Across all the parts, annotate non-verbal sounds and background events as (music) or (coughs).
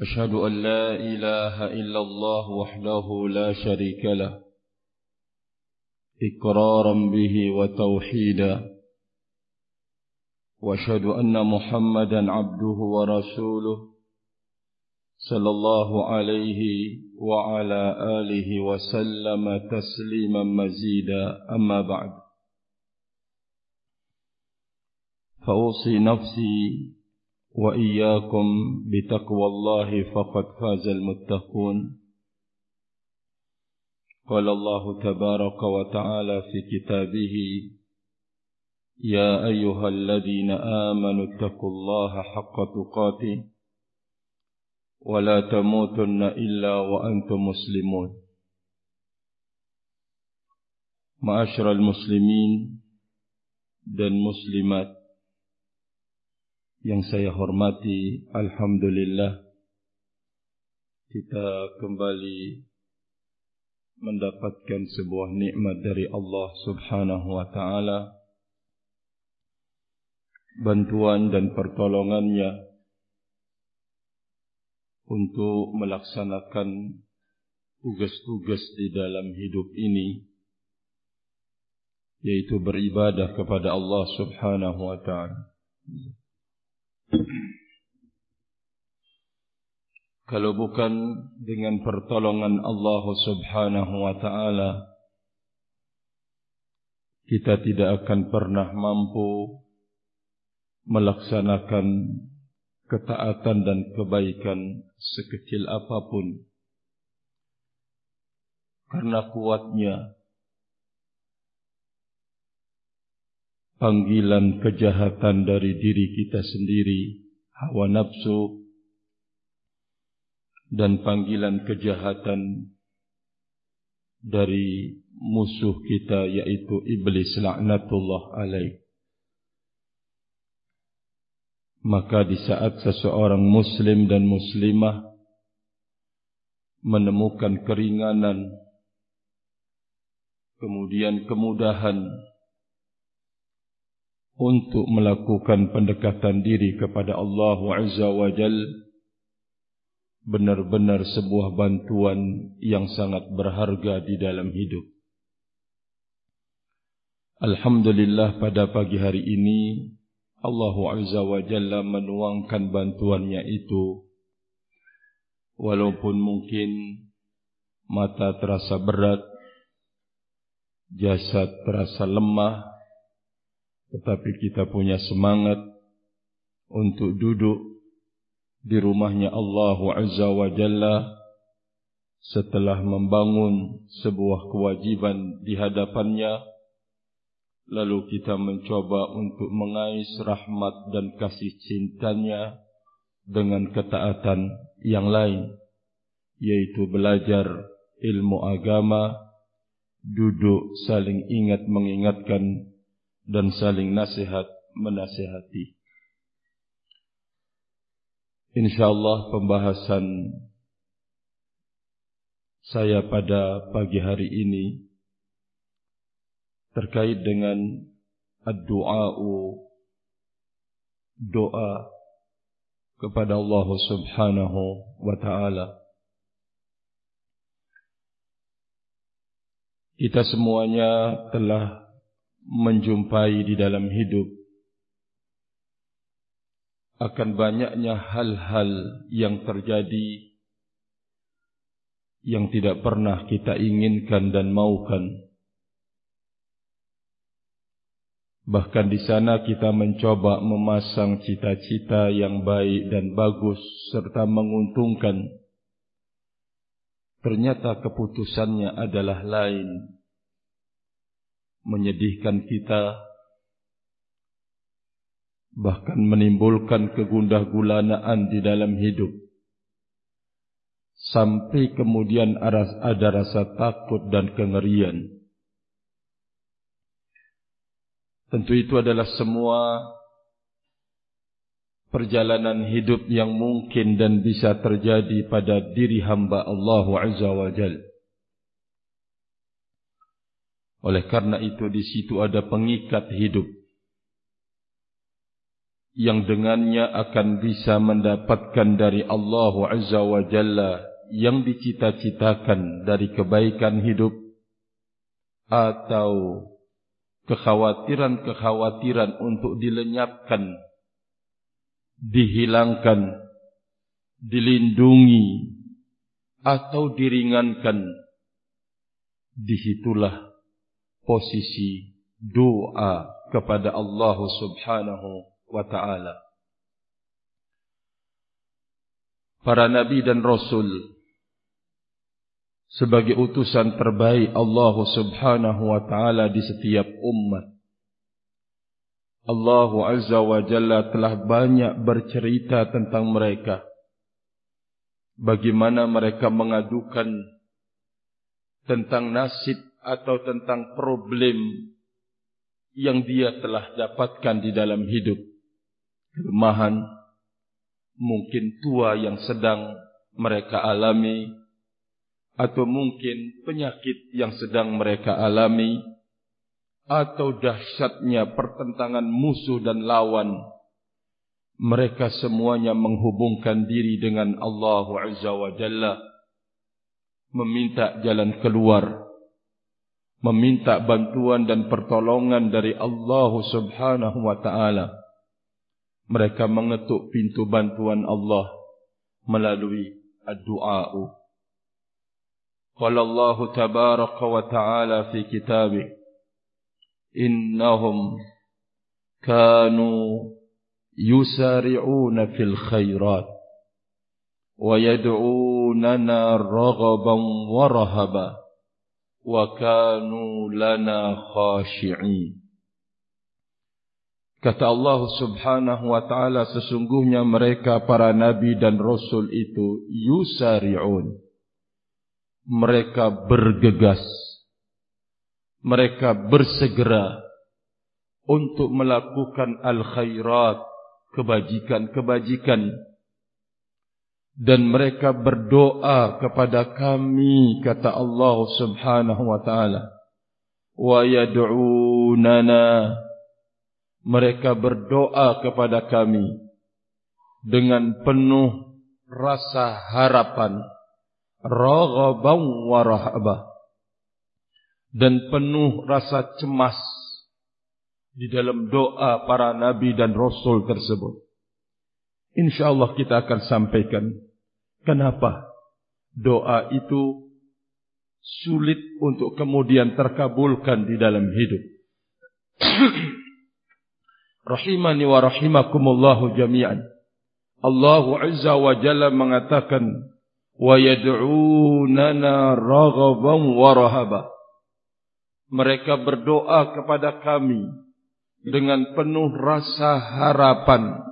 أشهد أن لا إله إلا الله وحده لا شريك له إقرارا به وتوحيدا وأشهد أن محمدا عبده ورسوله صلى الله عليه وعلى آله وسلم تسليما مزيدا أما بعد. فأوصي نفسي وإياكم بتقوى الله فقد فاز المتقون. قال الله تبارك وتعالى في كتابه يا أيها الذين آمنوا اتقوا الله حق تقاته ولا تموتن إلا وأنتم مسلمون. معاشر المسلمين dan muslimat yang saya hormati alhamdulillah kita kembali mendapatkan sebuah nikmat dari Allah Subhanahu wa taala. Bantuan dan pertolongannya untuk melaksanakan tugas-tugas di dalam hidup ini yaitu beribadah kepada Allah Subhanahu wa taala Kalau bukan dengan pertolongan Allah Subhanahu wa taala kita tidak akan pernah mampu melaksanakan ketaatan dan kebaikan sekecil apapun. Karena kuatnya panggilan kejahatan dari diri kita sendiri, hawa nafsu, dan panggilan kejahatan dari musuh kita yaitu iblis laknatullah alaih. Maka di saat seseorang muslim dan muslimah menemukan keringanan, kemudian kemudahan, untuk melakukan pendekatan diri kepada Allah Azza wa Jal benar-benar sebuah bantuan yang sangat berharga di dalam hidup. Alhamdulillah pada pagi hari ini Allah Azza wa Jalla menuangkan bantuannya itu walaupun mungkin mata terasa berat jasad terasa lemah tetapi kita punya semangat untuk duduk di rumahnya Allah Azza wa Jalla setelah membangun sebuah kewajiban di hadapannya. Lalu kita mencoba untuk mengais rahmat dan kasih cintanya dengan ketaatan yang lain yaitu belajar ilmu agama duduk saling ingat mengingatkan dan saling nasihat menasihati. Insyaallah pembahasan saya pada pagi hari ini terkait dengan ad-du'a'u doa kepada Allah Subhanahu wa taala. Kita semuanya telah menjumpai di dalam hidup akan banyaknya hal-hal yang terjadi yang tidak pernah kita inginkan dan maukan. Bahkan di sana kita mencoba memasang cita-cita yang baik dan bagus serta menguntungkan. Ternyata keputusannya adalah lain menyedihkan kita bahkan menimbulkan kegundah gulanaan di dalam hidup sampai kemudian ada rasa takut dan kengerian. Tentu itu adalah semua perjalanan hidup yang mungkin dan bisa terjadi pada diri hamba Allah Azza wa. Oleh karena itu di situ ada pengikat hidup yang dengannya akan bisa mendapatkan dari Allah Azza wa Jalla yang dicita-citakan dari kebaikan hidup atau kekhawatiran-kekhawatiran untuk dilenyapkan, dihilangkan, dilindungi, atau diringankan. Disitulah posisi doa kepada Allah subhanahu wa ta'ala. Para Nabi dan Rasul sebagai utusan terbaik Allah Subhanahu wa taala di setiap umat. Allah Azza wa Jalla telah banyak bercerita tentang mereka. Bagaimana mereka mengadukan tentang nasib atau tentang problem yang dia telah dapatkan di dalam hidup. Kelemahan, mungkin tua yang sedang mereka alami, atau mungkin penyakit yang sedang mereka alami atau dahsyatnya pertentangan musuh dan lawan mereka semuanya menghubungkan diri dengan Allah Azza wa Jalla meminta jalan keluar meminta bantuan dan pertolongan dari Allah Subhanahu wa taala. Mereka mengetuk pintu bantuan Allah melalui doa. Qala Allah tabaraka wa taala fi kitabih innahum kanu yusari'una fil khairat ويدعوننا رغبا ورهبا وكانوا لنا خاشعين Kata Allah subhanahu wa ta'ala sesungguhnya mereka para nabi dan rasul itu yusari'un mereka bergegas mereka bersegera untuk melakukan al-khairat kebajikan-kebajikan dan mereka berdoa kepada kami kata Allah Subhanahu wa taala. Wa yad'unana mereka berdoa kepada kami dengan penuh rasa harapan raghaban wa rahaba dan penuh rasa cemas di dalam doa para nabi dan rasul tersebut. Insyaallah kita akan sampaikan Kenapa doa itu sulit untuk kemudian terkabulkan di dalam hidup? (coughs) Rahimani wa rahimakumullahu jami'an. Allah Azza wa Jalla mengatakan, wa وَيَدْعُونَنَا رَغَبًا وَرَهَبًا Mereka berdoa kepada kami dengan penuh rasa harapan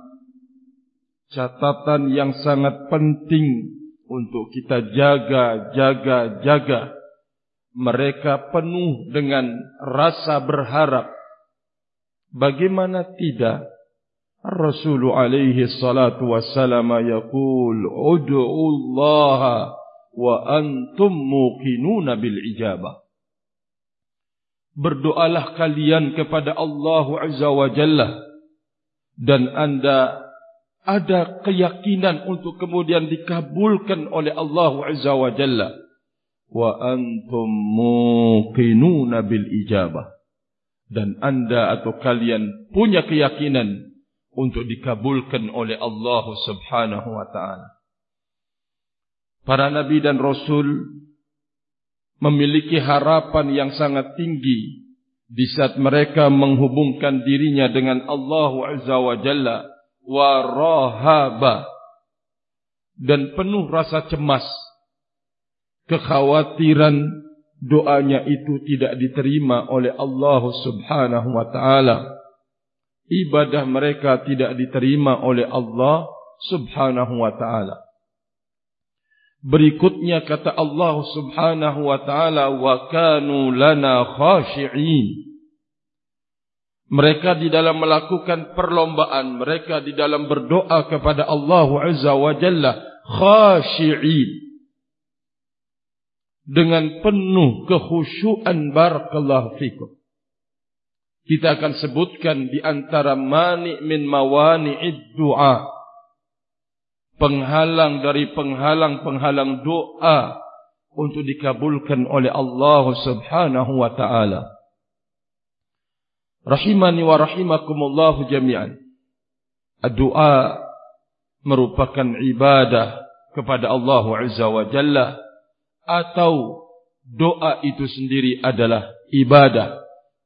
catatan yang sangat penting untuk kita jaga, jaga, jaga. Mereka penuh dengan rasa berharap. Bagaimana tidak? Rasulullah alaihi salatu wassalam yaqul ud'u Allah wa antum muqinuna bil ijabah. Berdoalah kalian kepada Allah Azza wa Jalla dan anda ada keyakinan untuk kemudian dikabulkan oleh Allah Azza wa Jalla. Wa antum muqinuna bil ijabah. Dan anda atau kalian punya keyakinan untuk dikabulkan oleh Allah Subhanahu wa taala. Para nabi dan rasul memiliki harapan yang sangat tinggi di saat mereka menghubungkan dirinya dengan Allah Azza wa Jalla wa rahaba dan penuh rasa cemas kekhawatiran doanya itu tidak diterima oleh Allah Subhanahu wa taala ibadah mereka tidak diterima oleh Allah subhanahu wa ta'ala. Berikutnya kata Allah Subhanahu wa taala wa kanu lana khashi'in. Mereka di dalam melakukan perlombaan, mereka di dalam berdoa kepada Allah Azza wa Jalla khashi'in. Dengan penuh kekhusyuan barakallahu fikum. Kita akan sebutkan di antara mani min mawani'id du'a. Penghalang dari penghalang-penghalang doa untuk dikabulkan oleh Allah Subhanahu wa taala. Rahimani wa rahimakumullah jami'an. Doa merupakan ibadah kepada Allah Azza wa Jalla atau doa itu sendiri adalah ibadah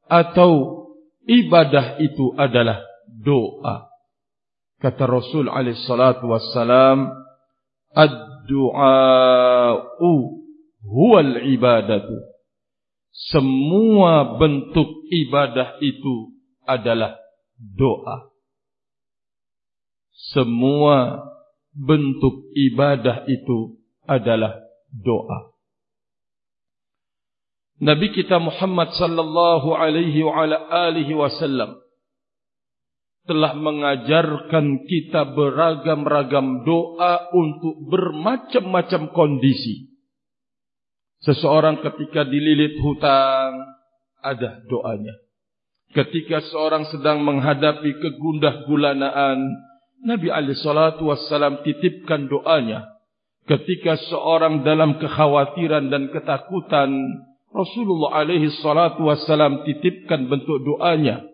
atau ibadah itu adalah doa. Kata Rasul alaihi salatu wassalam, ad-du'a'u huwal ibadatu. Semua bentuk ibadah itu adalah doa. Semua bentuk ibadah itu adalah doa. Nabi kita Muhammad sallallahu alaihi wa ala alihi wasallam telah mengajarkan kita beragam-ragam doa untuk bermacam-macam kondisi. Seseorang ketika dililit hutang ada doanya. Ketika seorang sedang menghadapi kegundah gulanaan, Nabi wasallam titipkan doanya. Ketika seorang dalam kekhawatiran dan ketakutan, Rasulullah wassalam titipkan bentuk doanya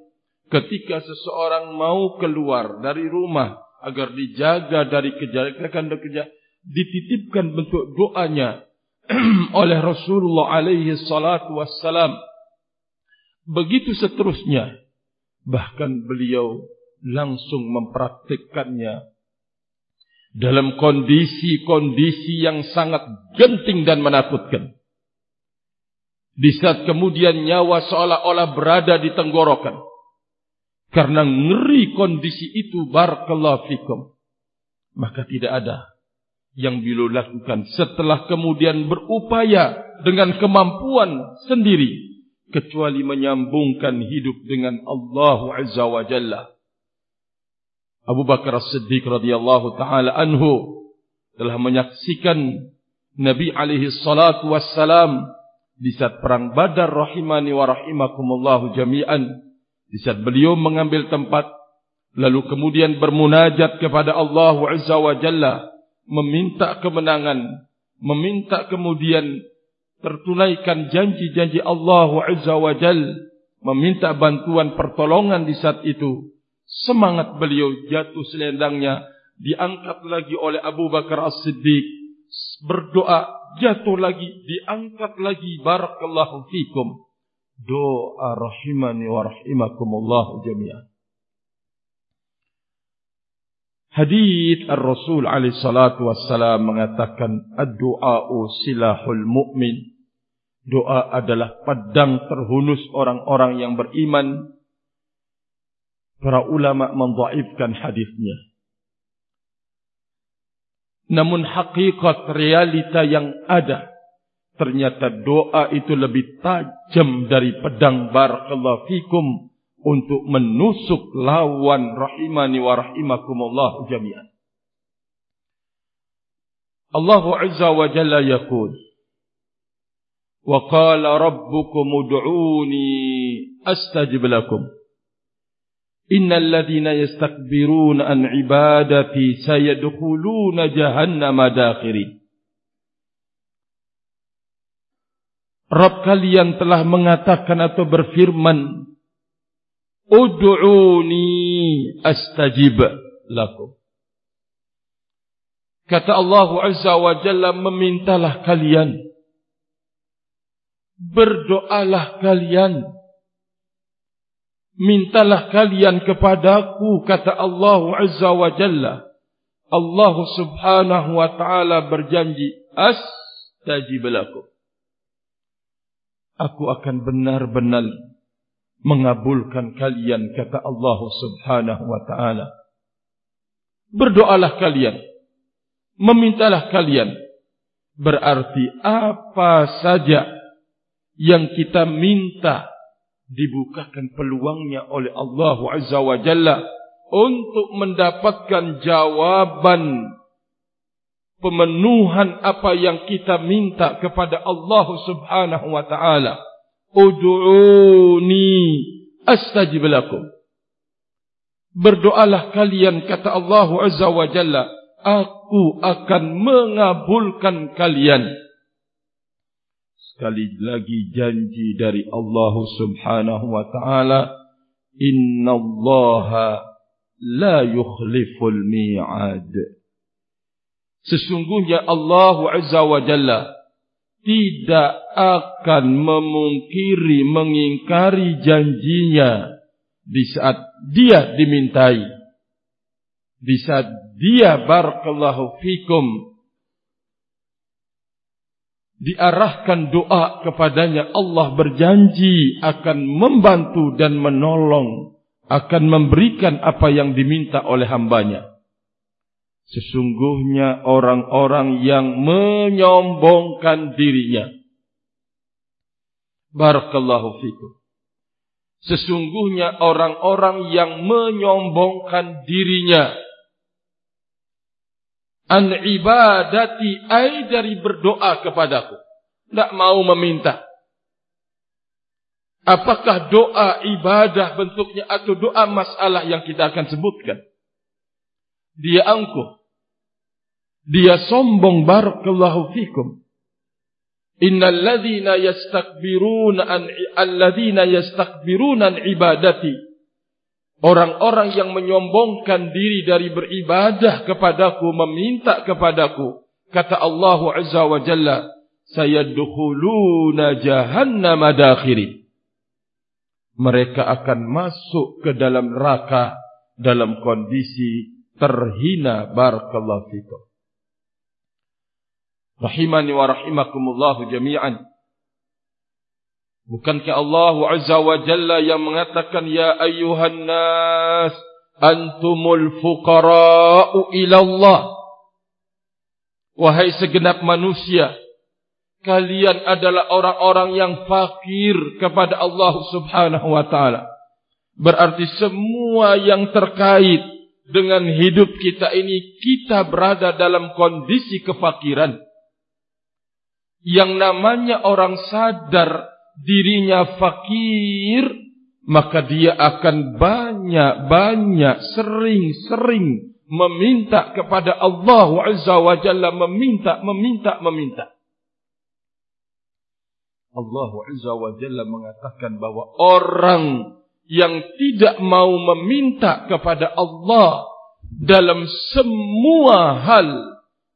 ketika seseorang mau keluar dari rumah agar dijaga dari kejahatan dan kejahatan dititipkan bentuk doanya (clears throat) oleh Rasulullah alaihi salatu wassalam begitu seterusnya bahkan beliau langsung mempraktikkannya dalam kondisi-kondisi yang sangat genting dan menakutkan di saat kemudian nyawa seolah-olah berada di tenggorokan. Karena ngeri kondisi itu barakallahu fikum. Maka tidak ada yang beliau lakukan setelah kemudian berupaya dengan kemampuan sendiri kecuali menyambungkan hidup dengan Allah Azza wa Jalla. Abu Bakar As-Siddiq radhiyallahu taala anhu telah menyaksikan Nabi alaihi salatu wassalam di saat perang Badar rahimani wa rahimakumullah jami'an di saat beliau mengambil tempat lalu kemudian bermunajat kepada Allah Azza wa Jalla meminta kemenangan meminta kemudian tertunaikan janji-janji Allah Azza wa Jalla meminta bantuan pertolongan di saat itu semangat beliau jatuh selendangnya diangkat lagi oleh Abu Bakar As-Siddiq berdoa jatuh lagi, diangkat lagi. Barakallahu fikum. Doa rahimani wa rahimakumullah jami'an. Hadith Ar-Rasul alaihi salatu wassalam mengatakan ad-du'a'u silahul mu'min. Doa adalah pedang terhunus orang-orang yang beriman. Para ulama mendhaifkan hadisnya. Namun hakikat realita yang ada ternyata doa itu lebih tajam dari pedang barakallahu fikum untuk menusuk lawan rahimani wa rahimakumullah jami'an. Allah Azza wa Jalla yakul. Wa qala rabbukum udu'uni astajib lakum. Innal ladhina yastakbiruna an ibadati sayadkhuluna jahannama dakhirin. Rabb kalian telah mengatakan atau berfirman Udu'uni astajib lakum Kata Allah Azza wa Jalla memintalah kalian Berdoalah kalian Mintalah kalian kepadaku kata Allah Azza wa Jalla. Allah Subhanahu wa taala berjanji astajib lakum. Aku akan benar-benar mengabulkan kalian kata Allah Subhanahu wa taala. Berdoalah kalian. Memintalah kalian. Berarti apa saja yang kita minta dibukakan peluangnya oleh Allah Azza wa Jalla untuk mendapatkan jawaban pemenuhan apa yang kita minta kepada Allah Subhanahu wa taala. Ud'uni astajib lakum. Berdoalah kalian kata Allah Azza wa Jalla, aku akan mengabulkan kalian. Sekali lagi janji dari Allah Subhanahu wa taala, "Inna Allah la yukhliful mi'ad." Sesungguhnya Allah Azza wa Jalla tidak akan memungkiri mengingkari janjinya. Di saat dia dimintai di saat dia barakallahu fikum diarahkan doa kepadanya Allah berjanji akan membantu dan menolong akan memberikan apa yang diminta oleh hambanya Sesungguhnya orang-orang yang menyombongkan dirinya. Barakallahu fikum. Sesungguhnya orang-orang yang menyombongkan dirinya. An ibadati ay dari berdoa kepadaku. Tak mau meminta. Apakah doa ibadah bentuknya atau doa masalah yang kita akan sebutkan? Dia angkuh dia sombong barakallahu fikum. Innal ladzina yastakbiruna an alladzina yastakbiruna ibadati. Orang-orang yang menyombongkan diri dari beribadah kepadaku meminta kepadaku kata Allah azza wa jalla sayadkhuluna jahannam dakhiri. Mereka akan masuk ke dalam neraka dalam kondisi terhina barakallahu fikum rahimani wa rahimakumullahu jami'an. Bukankah Allah azza wa jalla yang mengatakan ya ayyuhan nas antumul fuqara'u ila Allah wahai segenap manusia kalian adalah orang-orang yang fakir kepada Allah subhanahu wa taala. Berarti semua yang terkait dengan hidup kita ini kita berada dalam kondisi kefakiran yang namanya orang sadar dirinya fakir, maka dia akan banyak-banyak sering-sering meminta kepada Allah Azza wa Jalla meminta, meminta, meminta. Allah Azza wa Jalla mengatakan bahwa orang yang tidak mau meminta kepada Allah dalam semua hal,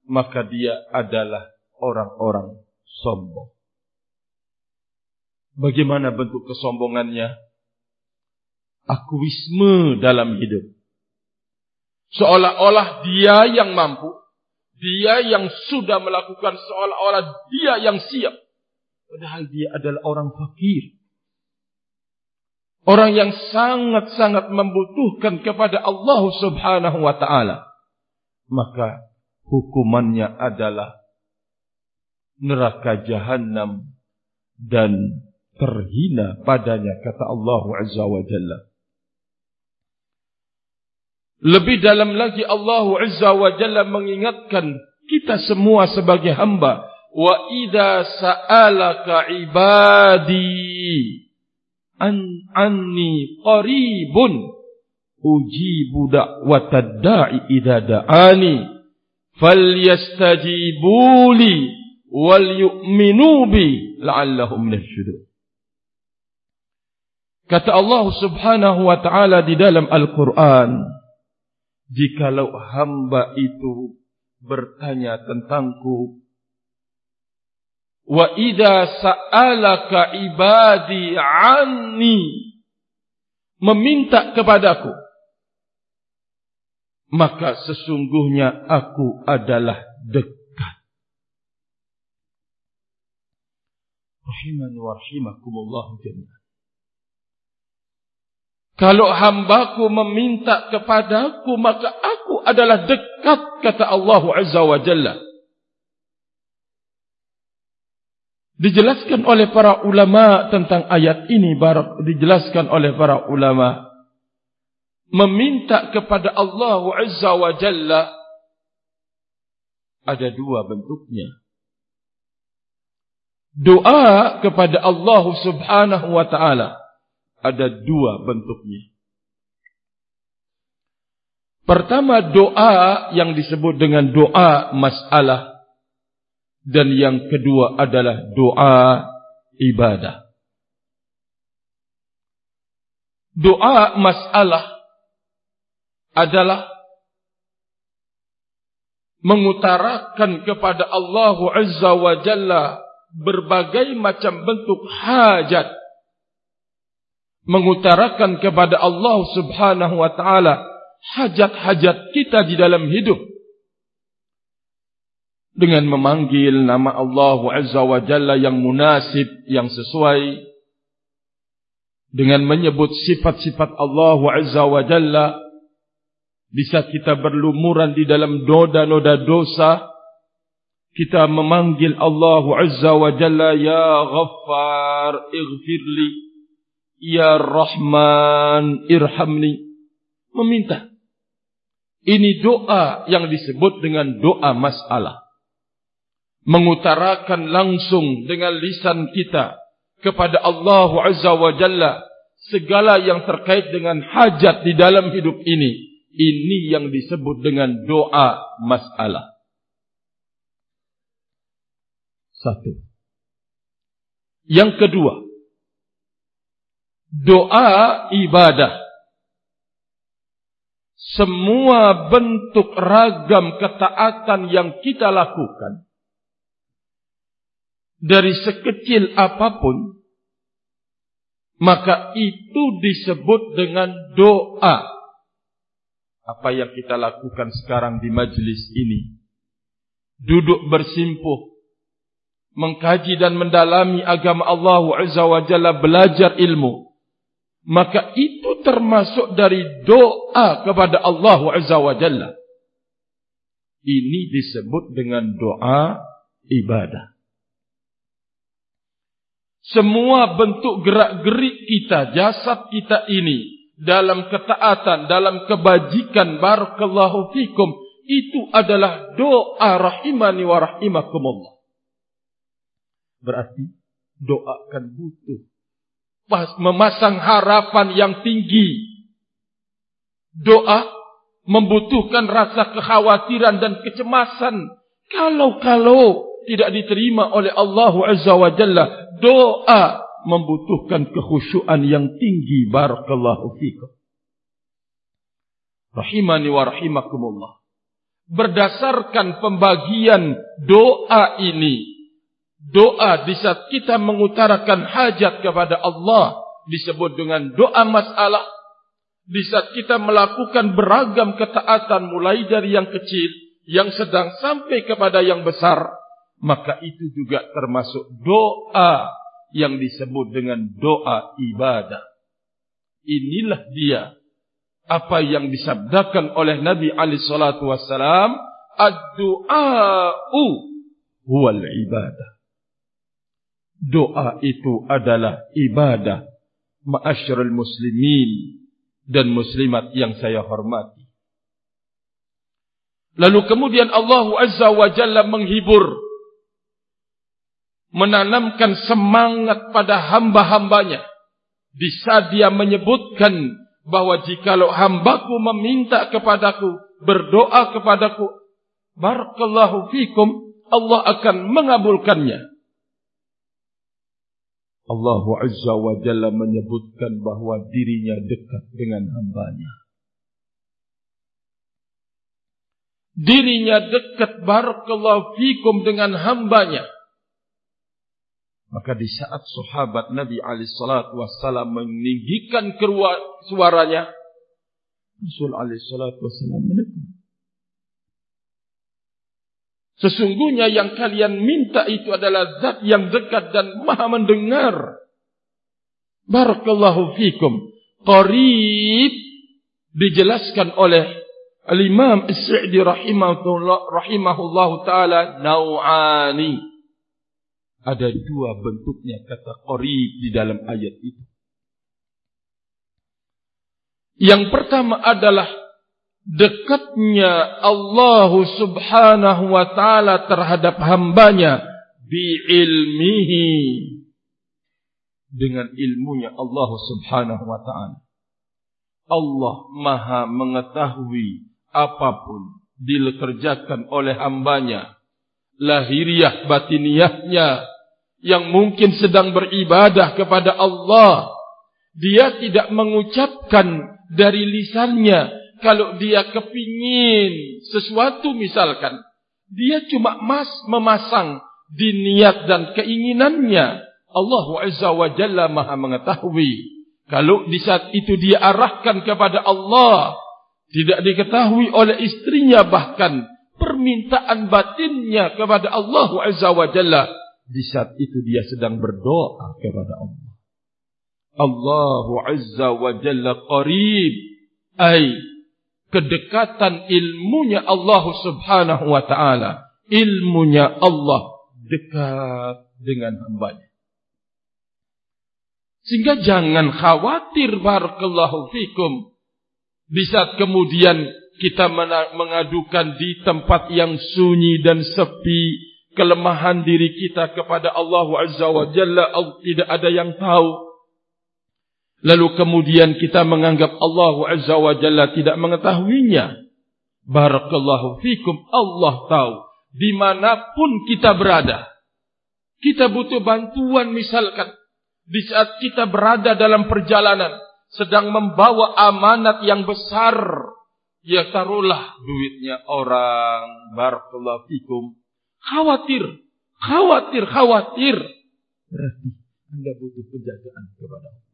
maka dia adalah orang-orang sombong. Bagaimana bentuk kesombongannya? Akuisme dalam hidup. Seolah-olah dia yang mampu. Dia yang sudah melakukan seolah-olah dia yang siap. Padahal dia adalah orang fakir. Orang yang sangat-sangat membutuhkan kepada Allah subhanahu wa ta'ala. Maka hukumannya adalah neraka jahanam dan terhina padanya kata Allah Azza wa Jalla. Lebih dalam lagi Allah Azza wa Jalla mengingatkan kita semua sebagai hamba wa idza sa'alaka ibadi an anni qaribun ujibu da'watad da'i idza da'ani falyastajibu li wal yu'minu bi la'allahum yashhadun kata Allah Subhanahu wa taala di dalam Al-Qur'an jikalau hamba itu bertanya tentangku wa idza sa'alaka ibadi anni meminta kepadaku maka sesungguhnya aku adalah dekat rahiman wa rahimakumullah jami'an. Kalau hambaku meminta kepadaku, maka aku adalah dekat, kata Allah Azza wa Jalla. Dijelaskan oleh para ulama tentang ayat ini barak dijelaskan oleh para ulama meminta kepada Allah Azza wa Jalla ada dua bentuknya. Doa kepada Allah Subhanahu wa taala ada dua bentuknya. Pertama doa yang disebut dengan doa masalah dan yang kedua adalah doa ibadah. Doa masalah adalah mengutarakan kepada Allah Azza wa Jalla berbagai macam bentuk hajat. Mengutarakan kepada Allah Subhanahu wa taala hajat-hajat kita di dalam hidup. Dengan memanggil nama Allah Azza wa Jalla yang munasib, yang sesuai. Dengan menyebut sifat-sifat Allah Azza wa Jalla. Bisa kita berlumuran di dalam noda-noda dosa kita memanggil Allah Azza wa Jalla ya Ghaffar ighfirli ya Rahman irhamni. Meminta. Ini doa yang disebut dengan doa masalah. Mengutarakan langsung dengan lisan kita kepada Allah Azza wa Jalla segala yang terkait dengan hajat di dalam hidup ini. Ini yang disebut dengan doa masalah satu. Yang kedua doa ibadah. Semua bentuk ragam ketaatan yang kita lakukan dari sekecil apapun maka itu disebut dengan doa. Apa yang kita lakukan sekarang di majlis ini? Duduk bersimpuh mengkaji dan mendalami agama Allah Azza wa Jalla belajar ilmu maka itu termasuk dari doa kepada Allah Azza wa Jalla ini disebut dengan doa ibadah semua bentuk gerak-gerik kita, jasad kita ini dalam ketaatan, dalam kebajikan barakallahu fikum itu adalah doa rahimani wa rahimakumullah. Berarti doa kan butuh memasang harapan yang tinggi. Doa membutuhkan rasa kekhawatiran dan kecemasan. Kalau-kalau tidak diterima oleh Allah Azza wa Jalla. Doa membutuhkan kekhusyuan yang tinggi. Barakallahu fikum. Rahimani wa rahimakumullah. Berdasarkan pembagian doa ini. Doa di saat kita mengutarakan hajat kepada Allah. Disebut dengan doa masalah. Di saat kita melakukan beragam ketaatan mulai dari yang kecil. Yang sedang sampai kepada yang besar maka itu juga termasuk doa yang disebut dengan doa ibadah. Inilah dia apa yang disabdakan oleh Nabi Ali Shallallahu Wasallam, ad-du'a'u huwal ibadah. Doa itu adalah ibadah. Ma'asyarul muslimin dan muslimat yang saya hormati. Lalu kemudian Allah Azza wa Jalla menghibur menanamkan semangat pada hamba-hambanya. Bisa dia menyebutkan bahawa jikalau hambaku meminta kepadaku, berdoa kepadaku, Barakallahu fikum, Allah akan mengabulkannya. Allah Azza wa Jalla menyebutkan bahawa dirinya dekat dengan hambanya. Dirinya dekat barakallahu fikum dengan hambanya. Maka di saat sahabat Nabi Ali Sallallahu Wasallam meninggikan suaranya, Rasul Wasallam menegur. Sesungguhnya yang kalian minta itu adalah zat yang dekat dan maha mendengar. Barakallahu fikum. Qarib dijelaskan oleh Al-Imam As-Sa'di rahimahullah, rahimahullah ta'ala naw'ani. Ada dua bentuknya kata qarib di dalam ayat itu. Yang pertama adalah dekatnya Allah subhanahu wa ta'ala terhadap hambanya bi'ilmihi dengan ilmunya Allah subhanahu wa ta'ala. Allah maha mengetahui apapun dikerjakan oleh hambanya. Lahiriah batiniahnya yang mungkin sedang beribadah kepada Allah. Dia tidak mengucapkan dari lisannya kalau dia kepingin sesuatu misalkan dia cuma mas memasang di niat dan keinginannya. Allah Azza wa Jalla Maha mengetahui. Kalau di saat itu dia arahkan kepada Allah tidak diketahui oleh istrinya bahkan permintaan batinnya kepada Allah Azza wa Jalla di saat itu dia sedang berdoa kepada Allah. Allah Azza wa Jalla qarib. Ay kedekatan ilmunya Allah Subhanahu wa taala. Ilmunya Allah dekat dengan hambanya. Sehingga jangan khawatir barakallahu fikum di saat kemudian kita mengadukan di tempat yang sunyi dan sepi kelemahan diri kita kepada Allah Azza wa Jalla tidak ada yang tahu Lalu kemudian kita menganggap Allah Azza wa Jalla tidak mengetahuinya. Barakallahu fikum. Allah tahu. Dimanapun kita berada. Kita butuh bantuan misalkan. Di saat kita berada dalam perjalanan. Sedang membawa amanat yang besar. Ya taruhlah duitnya orang. Barakallahu fikum. Khawatir. Khawatir, khawatir. Berarti anda butuh penjagaan kepada Allah.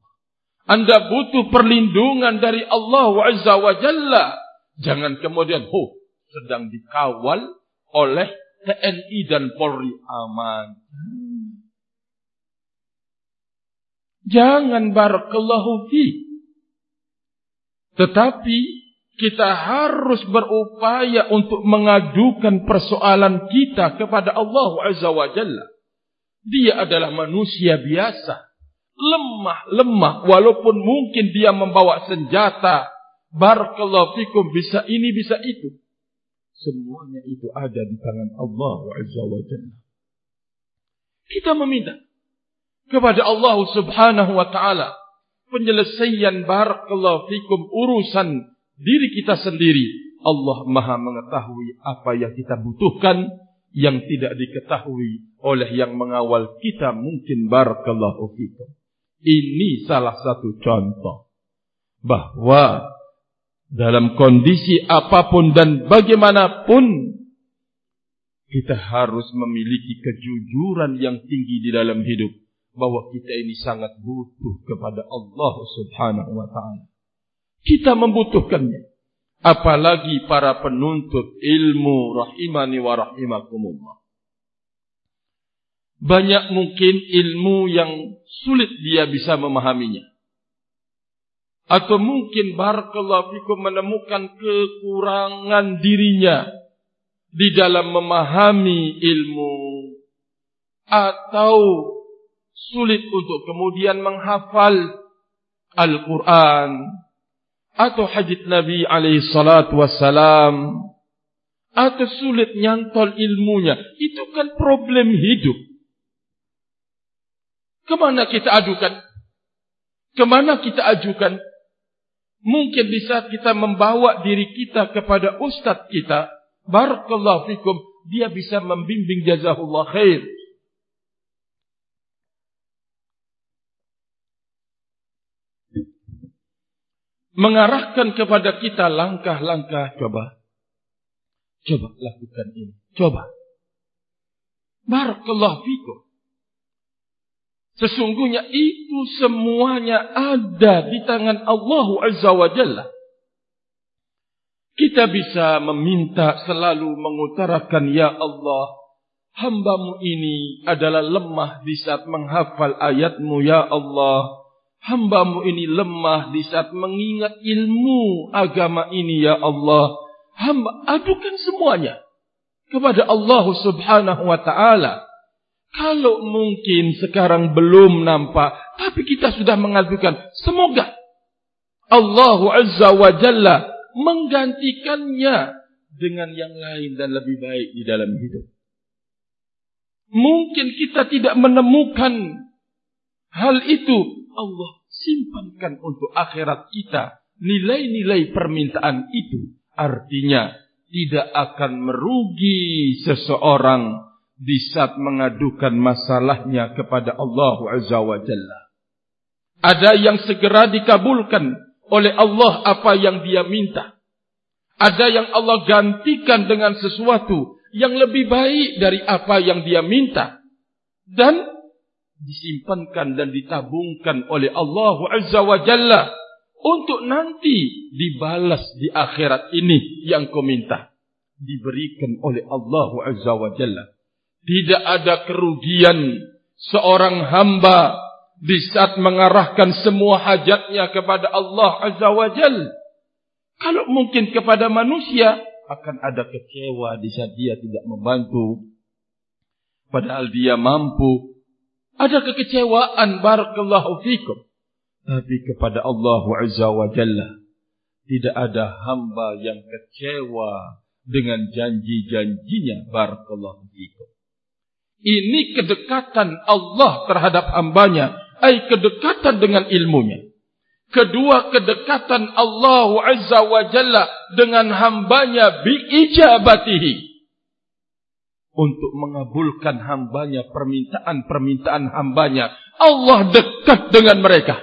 Anda butuh perlindungan dari Allah Azza wa Jalla. Jangan kemudian, oh, sedang dikawal oleh TNI dan Polri aman. Jangan barakallahu fi. Tetapi kita harus berupaya untuk mengadukan persoalan kita kepada Allah Azza wa Jalla. Dia adalah manusia biasa lemah-lemah walaupun mungkin dia membawa senjata. Barakallahu fikum bisa ini bisa itu. Semuanya itu ada di tangan Allah azza wa jalla. Kita meminta kepada Allah subhanahu wa taala penyelesaian barakallahu fikum urusan diri kita sendiri. Allah Maha mengetahui apa yang kita butuhkan yang tidak diketahui oleh yang mengawal kita mungkin barakallahu fikum ini salah satu contoh bahwa dalam kondisi apapun dan bagaimanapun kita harus memiliki kejujuran yang tinggi di dalam hidup bahwa kita ini sangat butuh kepada Allah Subhanahu wa taala. Kita membutuhkannya. Apalagi para penuntut ilmu rahimani wa rahimakumullah banyak mungkin ilmu yang sulit dia bisa memahaminya. Atau mungkin barakallahu fikum menemukan kekurangan dirinya di dalam memahami ilmu atau sulit untuk kemudian menghafal Al-Quran atau hadith Nabi wassalam atau sulit nyantol ilmunya. Itu kan problem hidup. Kemana kita adukan? Kemana kita ajukan? Mungkin di saat kita membawa diri kita kepada ustaz kita, barakallahu fikum, dia bisa membimbing jazahullah khair. Mengarahkan kepada kita langkah-langkah coba. Coba lakukan ini. Coba. Barakallahu fikum. Sesungguhnya itu semuanya ada di tangan Allah Azza wa Jalla. Kita bisa meminta selalu mengutarakan, Ya Allah, hambamu ini adalah lemah di saat menghafal ayatmu, Ya Allah. Hambamu ini lemah di saat mengingat ilmu agama ini, Ya Allah. Hamba, adukan semuanya kepada Allah subhanahu wa ta'ala Kalau mungkin sekarang belum nampak, tapi kita sudah mengajukan, semoga Allah Azza wa Jalla menggantikannya dengan yang lain dan lebih baik di dalam hidup. Mungkin kita tidak menemukan hal itu. Allah simpankan untuk akhirat kita. Nilai-nilai permintaan itu. Artinya tidak akan merugi seseorang di saat mengadukan masalahnya kepada Allah Azza wa Jalla. Ada yang segera dikabulkan oleh Allah apa yang dia minta. Ada yang Allah gantikan dengan sesuatu yang lebih baik dari apa yang dia minta. Dan disimpankan dan ditabungkan oleh Allah Azza wa Jalla untuk nanti dibalas di akhirat ini yang kau minta. Diberikan oleh Allah Azza wa Jalla. Tidak ada kerugian seorang hamba di saat mengarahkan semua hajatnya kepada Allah Azza wa Jalla. Kalau mungkin kepada manusia, akan ada kecewa di saat dia tidak membantu. Padahal dia mampu. Ada kekecewaan, barakallahu fikum. Tapi kepada Allah Azza wa Jalla, tidak ada hamba yang kecewa dengan janji-janjinya, barakallahu fikum. Ini kedekatan Allah terhadap hambanya, ay kedekatan dengan ilmunya. Kedua kedekatan Allah Azza wa Jalla dengan hambanya biijabatihi. Untuk mengabulkan hambanya permintaan-permintaan hambanya. Allah dekat dengan mereka.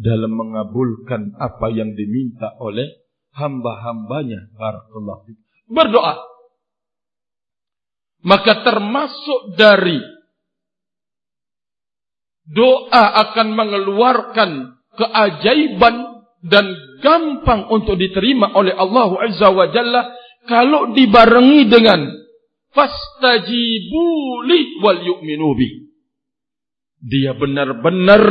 Dalam mengabulkan apa yang diminta oleh hamba-hambanya. Barakallahu Berdoa. Maka termasuk dari doa akan mengeluarkan keajaiban dan gampang untuk diterima oleh Allah Azza wa Jalla kalau dibarengi dengan fastajibu li wal yu'minu bi. Dia benar-benar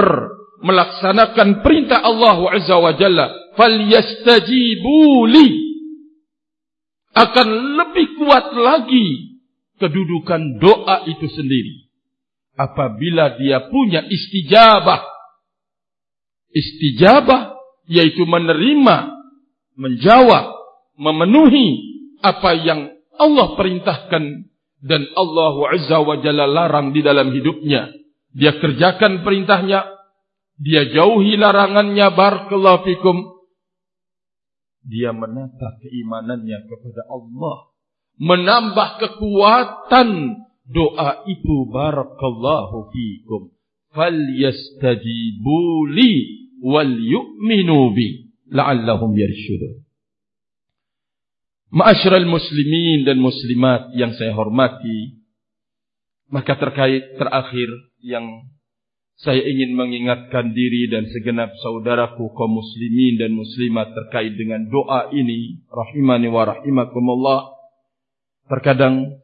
melaksanakan perintah Allah Azza wa Jalla falyastajibu li akan lebih kuat lagi kedudukan doa itu sendiri apabila dia punya istijabah. Istijabah yaitu menerima, menjawab, memenuhi apa yang Allah perintahkan dan Allah Azza wa Jalla larang di dalam hidupnya. Dia kerjakan perintahnya, dia jauhi larangannya, barakallahu fikum. Dia menata keimanannya kepada Allah. Menambah kekuatan doa itu barakallahu fikum falyastajibu li wal yu'minu bi la'allahum yarshudun. Ma'asyiral muslimin dan muslimat yang saya hormati maka terkait terakhir yang saya ingin mengingatkan diri dan segenap saudaraku kaum muslimin dan muslimat terkait dengan doa ini rahimani wa rahimakumullah terkadang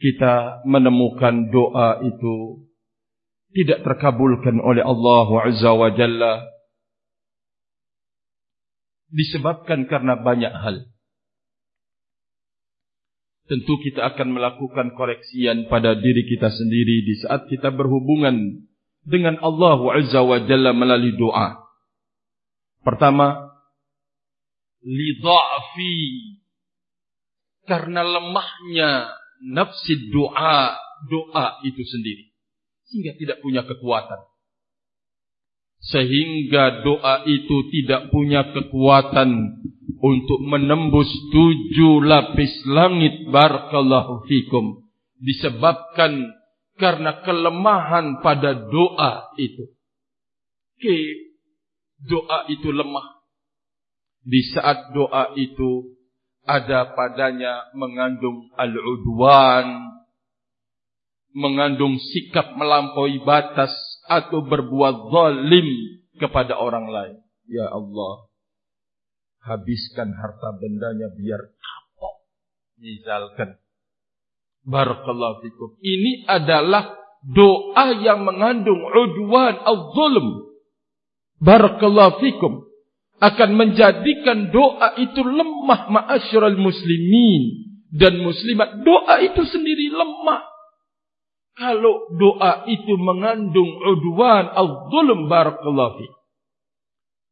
kita menemukan doa itu tidak terkabulkan oleh Allah Azza wa Jalla disebabkan karena banyak hal. Tentu kita akan melakukan koreksian pada diri kita sendiri di saat kita berhubungan dengan Allah Azza wa Jalla melalui doa. Pertama, lidha'fi karena lemahnya nafsi doa doa itu sendiri. Sehingga tidak punya kekuatan. Sehingga doa itu tidak punya kekuatan untuk menembus tujuh lapis langit. Barakallahu fikum. Disebabkan karena kelemahan pada doa itu. Ke doa itu lemah. Di saat doa itu ada padanya mengandung al-udwan, mengandung sikap melampaui batas atau berbuat zalim kepada orang lain. Ya Allah, habiskan harta bendanya biar kapok. Misalkan. Barakallahu fikum. Ini adalah doa yang mengandung udwan al-zulm. Barakallahu fikum akan menjadikan doa itu lemah ma'asyiral muslimin. Dan muslimat doa itu sendiri lemah. Kalau doa itu mengandung udwan al-zulm barakallahu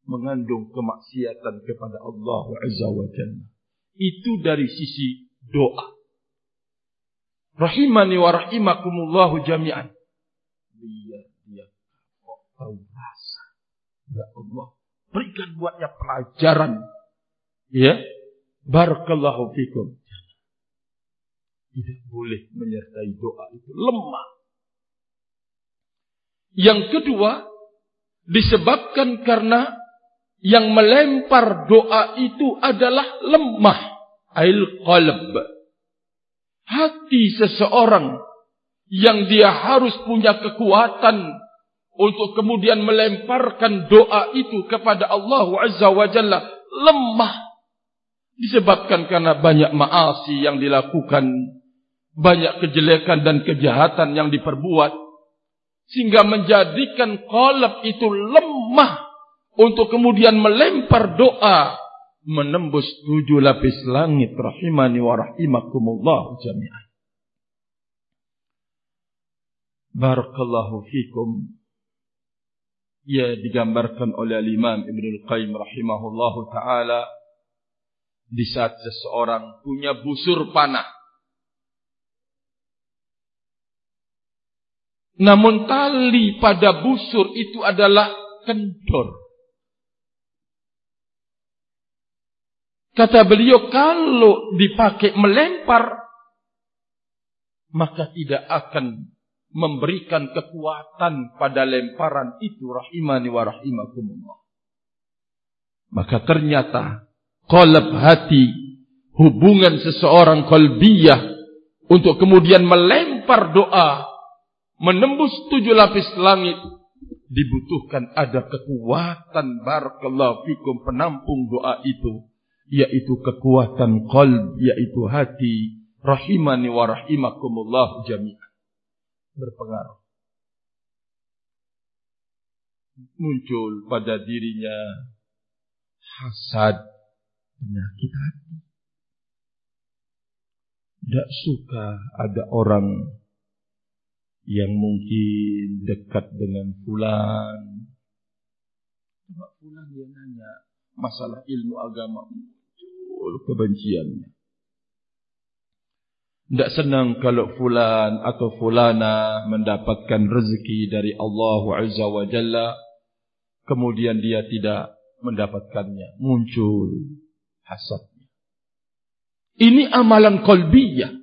mengandung kemaksiatan kepada Allah Azza wa Jalla. Itu dari sisi doa. Rahimani wa rahimakumullah jami'an. Biar dia. Kok tahu rasa ya Allah berikan buatnya pelajaran ya barakallahu fikum tidak boleh menyertai doa itu lemah. Yang kedua, disebabkan karena yang melempar doa itu adalah lemah. Ail qalb. Hati seseorang yang dia harus punya kekuatan untuk kemudian melemparkan doa itu kepada Allah Azza wa Jalla. Lemah. Disebabkan karena banyak maasi yang dilakukan. Banyak kejelekan dan kejahatan yang diperbuat. Sehingga menjadikan qalb itu lemah. Untuk kemudian melempar doa. Menembus tujuh lapis langit. Rahimani wa rahimakumullah jami'an. Barakallahu fikum Ya digambarkan oleh Imam Ibn Al-Qayyim rahimahullahu ta'ala Di saat seseorang punya busur panah Namun tali pada busur itu adalah kendor. Kata beliau, kalau dipakai melempar, maka tidak akan memberikan kekuatan pada lemparan itu. Rahimani wa rahimakumullah. Maka ternyata, kolab hati, hubungan seseorang kolbiyah, untuk kemudian melempar doa, menembus tujuh lapis langit dibutuhkan ada kekuatan barakallahu fikum penampung doa itu yaitu kekuatan qalb yaitu hati rahimani wa rahimakumullah jami'an berpengaruh muncul pada dirinya hasad penyakit hati tidak suka ada orang yang mungkin dekat dengan fulan. Cuma fulan dia nanya masalah ilmu agama muncul kebenciannya. Tidak senang kalau fulan atau fulana mendapatkan rezeki dari Allah Azza wa Jalla. Kemudian dia tidak mendapatkannya. Muncul hasadnya. Ini amalan kolbiyah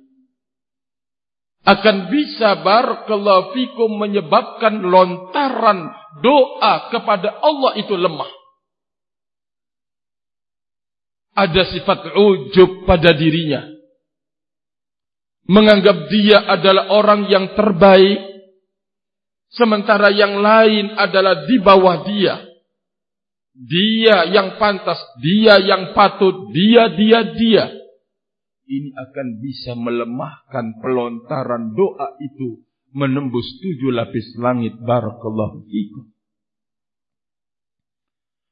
akan bisa barakallahu fikum menyebabkan lontaran doa kepada Allah itu lemah. Ada sifat ujub pada dirinya. Menganggap dia adalah orang yang terbaik. Sementara yang lain adalah di bawah dia. Dia yang pantas, dia yang patut, dia, dia, dia ini akan bisa melemahkan pelontaran doa itu menembus tujuh lapis langit barakallahu fikum.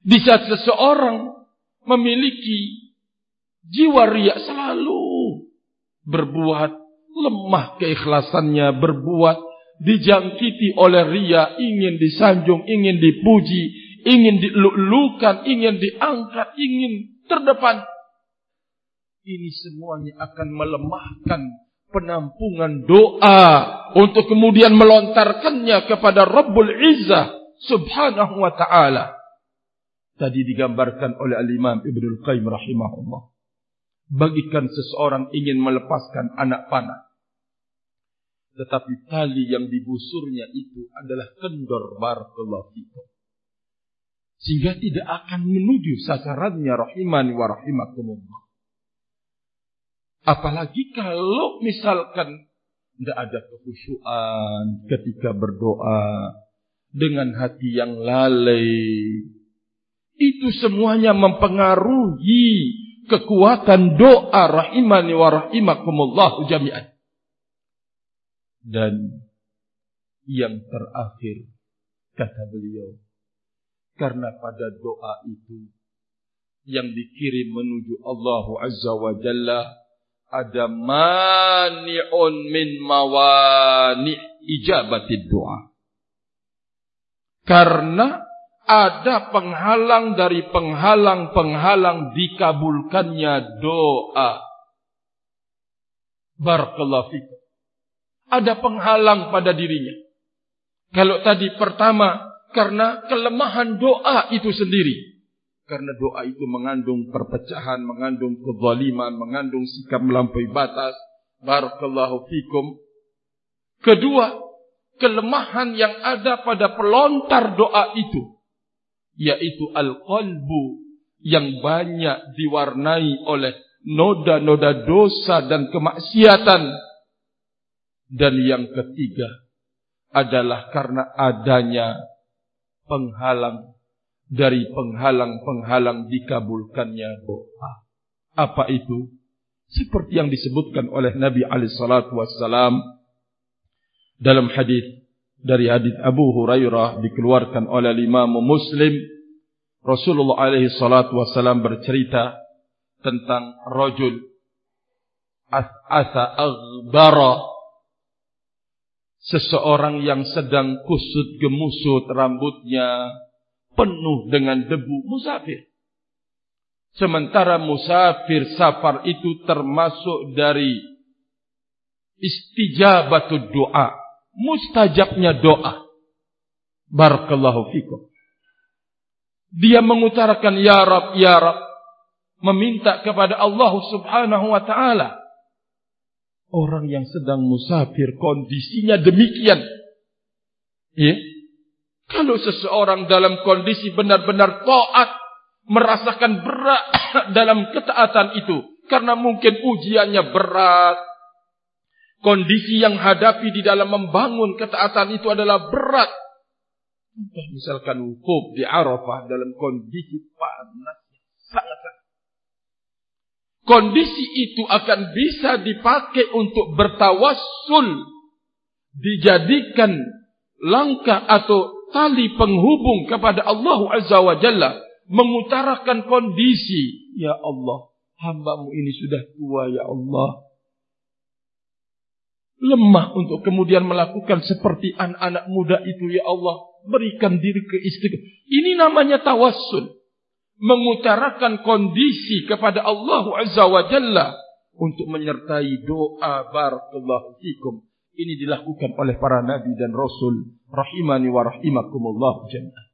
Di saat seseorang memiliki jiwa riak selalu berbuat lemah keikhlasannya berbuat dijangkiti oleh ria ingin disanjung ingin dipuji ingin dilulukan ingin diangkat ingin terdepan ini semuanya akan melemahkan penampungan doa untuk kemudian melontarkannya kepada Rabbul Izzah subhanahu wa ta'ala. Tadi digambarkan oleh Al-Imam Ibn Al-Qayyim rahimahullah. Bagikan seseorang ingin melepaskan anak panah. Tetapi tali yang dibusurnya itu adalah kendor barakallahu fikum. Sehingga tidak akan menuju sasarannya rahimani wa rahimakumullah. Apalagi kalau misalkan tidak ada kekhusyuan ketika berdoa dengan hati yang lalai. Itu semuanya mempengaruhi kekuatan doa rahimani wa rahimakumullah jami'an. Dan yang terakhir kata beliau karena pada doa itu yang dikirim menuju Allah Azza wa Jalla ada mani'un min mawani' ijabatid doa. Karena ada penghalang dari penghalang-penghalang dikabulkannya doa. Barakallahu fikum. Ada penghalang pada dirinya. Kalau tadi pertama karena kelemahan doa itu sendiri. Karena doa itu mengandung perpecahan, mengandung kezaliman, mengandung sikap melampaui batas. Barakallahu fikum. Kedua, kelemahan yang ada pada pelontar doa itu yaitu al-qalbu yang banyak diwarnai oleh noda-noda dosa dan kemaksiatan. Dan yang ketiga adalah karena adanya penghalang dari penghalang-penghalang dikabulkannya doa. Apa itu? Seperti yang disebutkan oleh Nabi salatu wasallam dalam hadis dari hadis Abu Hurairah dikeluarkan oleh Imam Muslim Rasulullah alaihi salatu wasallam bercerita tentang rajul as'asa aghbara seseorang yang sedang kusut gemusut rambutnya penuh dengan debu musafir sementara musafir safar itu termasuk dari istijabatud doa mustajabnya doa. Barakallahu fikum. Dia mengutarakan ya Rab, ya Rab. Meminta kepada Allah subhanahu wa ta'ala. Orang yang sedang musafir kondisinya demikian. Ya? Kalau seseorang dalam kondisi benar-benar taat. Merasakan berat (coughs) dalam ketaatan itu. Karena mungkin ujiannya berat kondisi yang hadapi di dalam membangun ketaatan itu adalah berat. Misalkan wukuf di Arafah dalam kondisi panas. Kondisi itu akan bisa dipakai untuk bertawassul. Dijadikan langkah atau tali penghubung kepada Allah Azza wa Jalla. Mengutarakan kondisi. Ya Allah, hambamu ini sudah tua ya Allah lemah untuk kemudian melakukan seperti anak-anak muda itu ya Allah berikan diri ke istri ini namanya tawassul mengutarakan kondisi kepada Allah Azza wa Jalla untuk menyertai doa barakallahu fikum. Ini dilakukan oleh para nabi dan rasul. Rahimani wa rahimakumullah jami'an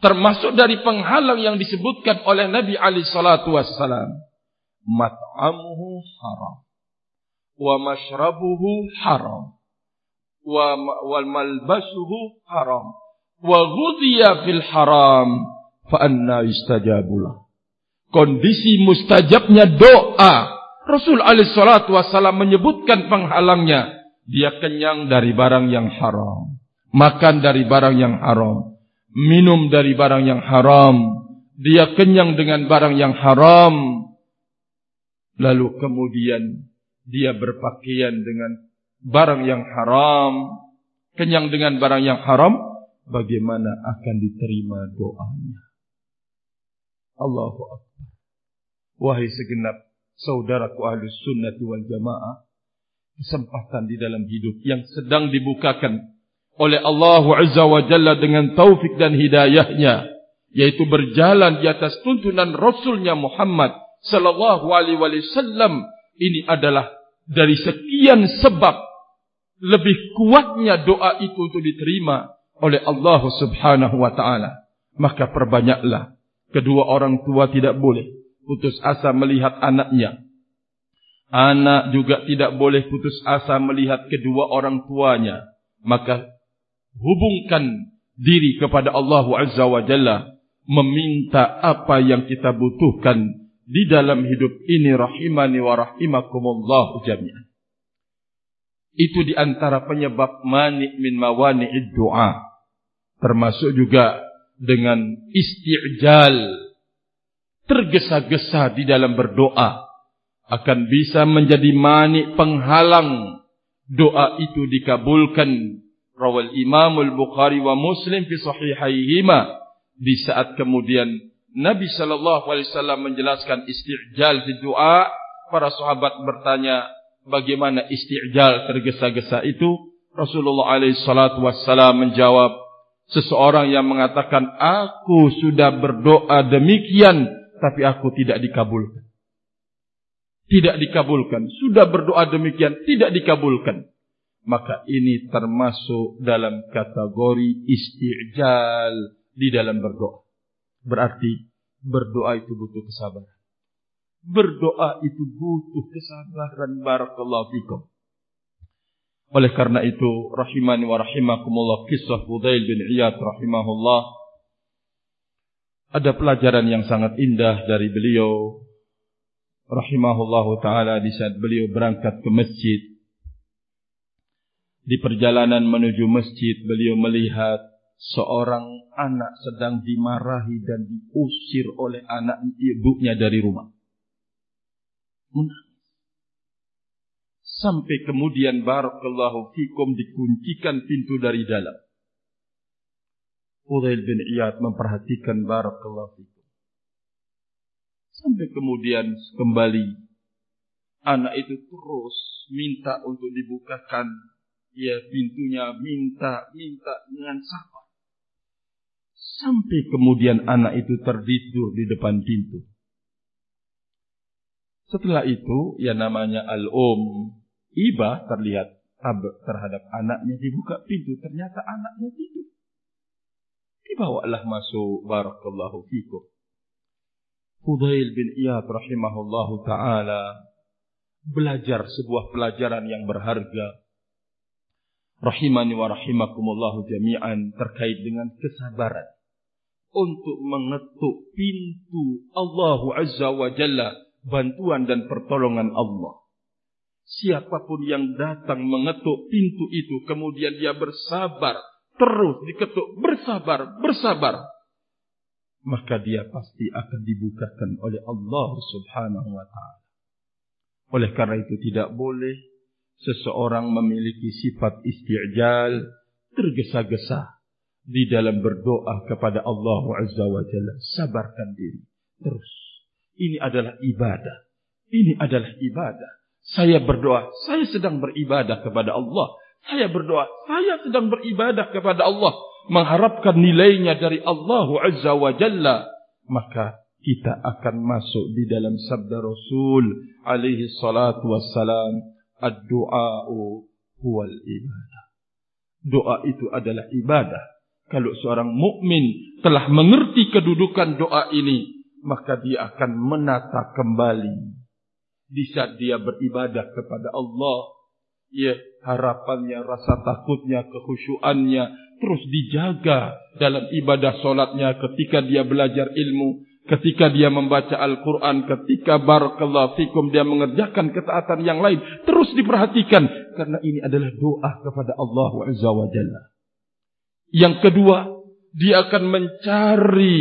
termasuk dari penghalang yang disebutkan oleh Nabi Ali salatu wassalam. Mat'amuhu haram. Wa mashrabuhu haram. Wa wal malbasuhu haram. Wa ghudhiya fil haram fa anna yustajabulah kondisi mustajabnya doa. Rasul alaihi salatu wasallam menyebutkan penghalangnya. Dia kenyang dari barang yang haram. Makan dari barang yang haram. Minum dari barang yang haram. Dia kenyang dengan barang yang haram. Lalu kemudian dia berpakaian dengan barang yang haram, kenyang dengan barang yang haram, bagaimana akan diterima doanya? Allahu Akbar. Wahai segenap saudaraku ahli sunnah wal jamaah, kesempatan di dalam hidup yang sedang dibukakan oleh Allah Azza wa Jalla dengan taufik dan hidayahnya, yaitu berjalan di atas tuntunan Rasulnya Muhammad sallallahu alaihi wasallam ini adalah dari sekian sebab lebih kuatnya doa itu untuk diterima oleh Allah Subhanahu wa taala maka perbanyaklah kedua orang tua tidak boleh putus asa melihat anaknya anak juga tidak boleh putus asa melihat kedua orang tuanya maka hubungkan diri kepada Allah Azza wa Jalla meminta apa yang kita butuhkan di dalam hidup ini rahimani wa rahimakumullah jami'an. Itu di antara penyebab mani min mawani doa. Termasuk juga dengan isti'jal. Tergesa-gesa di dalam berdoa. Akan bisa menjadi mani penghalang doa itu dikabulkan. Rawal imamul Bukhari wa Muslim fi sahihaihima. Di saat kemudian Nabi sallallahu alaihi wasallam menjelaskan isti'jal di doa, para sahabat bertanya, bagaimana isti'jal tergesa-gesa itu? Rasulullah alaihi salatu wassalam menjawab, seseorang yang mengatakan, aku sudah berdoa demikian, tapi aku tidak dikabulkan. Tidak dikabulkan. Sudah berdoa demikian, tidak dikabulkan. Maka ini termasuk dalam kategori isti'jal di dalam berdoa. Berarti berdoa itu butuh kesabaran. Berdoa itu butuh kesabaran. Barakallahu fikum. Oleh karena itu, rahimani wa rahimakumullah, kisah Fudail bin Iyad rahimahullah, ada pelajaran yang sangat indah dari beliau, rahimahullah ta'ala, di saat beliau berangkat ke masjid. Di perjalanan menuju masjid, beliau melihat seorang anak sedang dimarahi dan diusir oleh anak ibunya dari rumah. Menang sampai kemudian barakallahu fikum dikuncikan pintu dari dalam. Udail bin Iyad memperhatikan barakallahu fikum. Sampai kemudian kembali anak itu terus minta untuk dibukakan ya pintunya minta minta dengan sabar. Sampai kemudian anak itu tertidur di depan pintu. Setelah itu, ya namanya al-um, Iba terlihat terhadap anaknya dibuka pintu. Ternyata anaknya tidur. Dibawalah masuk. Barakallahu fikum. Fudail bin Iyad rahimahullahu ta'ala. Belajar sebuah pelajaran yang berharga. Rahimani wa rahimakumullahu jami'an. Terkait dengan kesabaran. Untuk mengetuk pintu Allahu Azza wa Jalla. Bantuan dan pertolongan Allah. Siapapun yang datang mengetuk pintu itu, kemudian dia bersabar, terus diketuk, bersabar, bersabar. Maka dia pasti akan dibukakan oleh Allah subhanahu wa ta'ala. Oleh karena itu tidak boleh seseorang memiliki sifat isti'jal, tergesa-gesa di dalam berdoa kepada Allah azza wa jalla. Sabarkan diri. Terus. Ini adalah ibadah. Ini adalah ibadah. Saya berdoa, saya sedang beribadah kepada Allah. Saya berdoa, saya sedang beribadah kepada Allah. Mengharapkan nilainya dari Allah Azza wa Jalla. Maka kita akan masuk di dalam sabda Rasul alaihi salatu wassalam. Ad-du'a'u huwal ibadah. Doa itu adalah ibadah. Kalau seorang mukmin telah mengerti kedudukan doa ini, maka dia akan menata kembali di saat dia beribadah kepada Allah, ya harapannya, rasa takutnya, kekhusyuannya terus dijaga dalam ibadah solatnya ketika dia belajar ilmu, ketika dia membaca Al-Quran, ketika barakallahu fikum dia mengerjakan ketaatan yang lain, terus diperhatikan karena ini adalah doa kepada Allah Azza. Yang kedua, dia akan mencari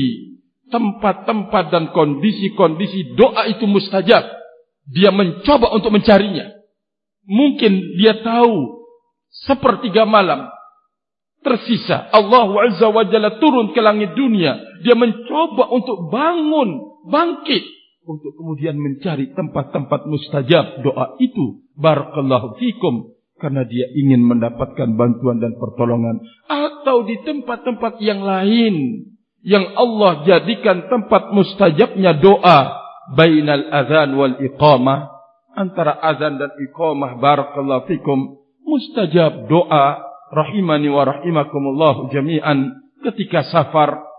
tempat-tempat dan kondisi-kondisi doa itu mustajab dia mencoba untuk mencarinya. Mungkin dia tahu sepertiga malam tersisa. Allah Azza wa Jalla turun ke langit dunia. Dia mencoba untuk bangun, bangkit. Untuk kemudian mencari tempat-tempat mustajab doa itu. Barakallahu fikum. Karena dia ingin mendapatkan bantuan dan pertolongan. Atau di tempat-tempat yang lain. Yang Allah jadikan tempat mustajabnya doa bainal azan wal iqamah antara azan dan iqamah barakallahu fikum mustajab doa rahimani wa rahimakumullah jami'an ketika safar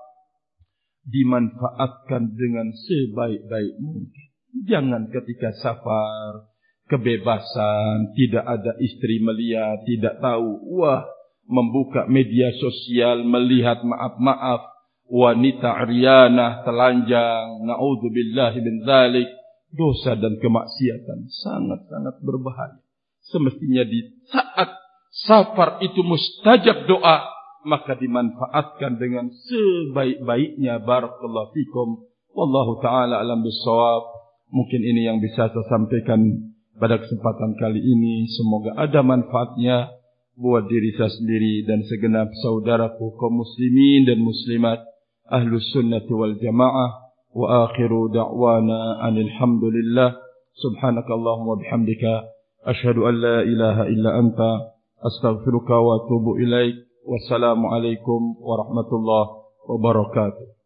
dimanfaatkan dengan sebaik-baik mungkin. Jangan ketika safar kebebasan tidak ada istri melihat tidak tahu. Wah membuka media sosial melihat maaf-maaf wanita ariana telanjang naudzubillah bin zalik. Dosa dan kemaksiatan sangat-sangat berbahaya. Semestinya di saat safar itu mustajab doa maka dimanfaatkan dengan sebaik-baiknya. Barakallahu fikum. Wallahu taala alam bisawab mungkin ini yang bisa saya sampaikan pada kesempatan kali ini. Semoga ada manfaatnya buat diri saya sendiri dan segenap saudaraku kaum muslimin dan muslimat أهل السنة والجماعة وآخر دعوانا أن الحمد لله. سبحانك اللهم وبحمدك أشهد أن لا إله إلا أنت astaghfiruka wa atubu ilaik wassalamu alaikum warahmatullahi wabarakatuh